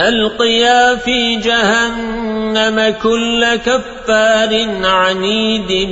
ألقيا في جهنم كل كفار عنيد